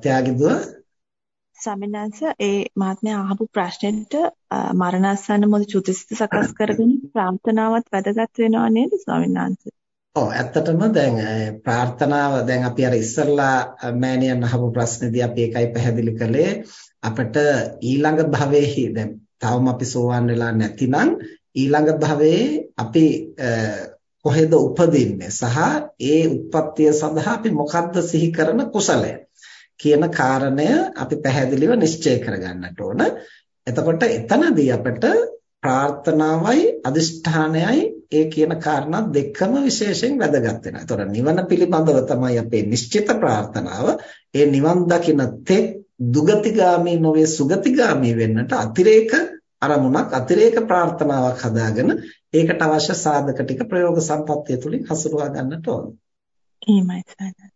ත්‍යාගිදුව? ස්වාමිනාංශ ඒ මහත්මයා අහපු ප්‍රශ්නෙට මරණාසන්න මොහොත චුතිසිත සකස් කරගෙන ප්‍රාර්ථනාවත් වැදගත් වෙනව නේද ස්වාමිනාංශ? ඔව් ඇත්තටම දැන් ප්‍රාර්ථනාව දැන් අපි අර ඉස්සල්ලා මෑණියන් අහපු ප්‍රශ්නේදී අපි ඒකයි පැහැදිලි කළේ. අපිට ඊළඟ භවයේහි දැන් තවම අපි සෝවන් වෙලා නැතිනම් ඊළඟ භවයේ අපි කොහෙද උපදින්නේ? සහ ඒ උත්පත්තිය සඳහා අපි මොකද්ද සිහි කරන කුසලය කියන කාරණය අපි පැහැදිලිව නිශ්චය කරගන්නට ඕන. එතකොට එතනදී අපිට ප්‍රාර්ථනාවයි අදිෂ්ඨානයයි ඒ කියන කාරණා දෙකම විශේෂයෙන් වැදගත් වෙනවා. ඒතකොට නිවන පිළිබඳව තමයි අපේ නිශ්චිත ප්‍රාර්ථනාව. ඒ නිවන් දකින තෙක් දුගතිගාමී නොවේ සුගතිගාමී වෙන්නට අතිරේක අරමුණක් අතිරේක ප්‍රාර්ථනාවක් හදාගෙන ඒකට අවශ්‍ය සාධක ටික ප්‍රයෝග සම්පත්තිය තුලින් හසුරුවා ගන්නට ඕන. එහෙමයි සර්.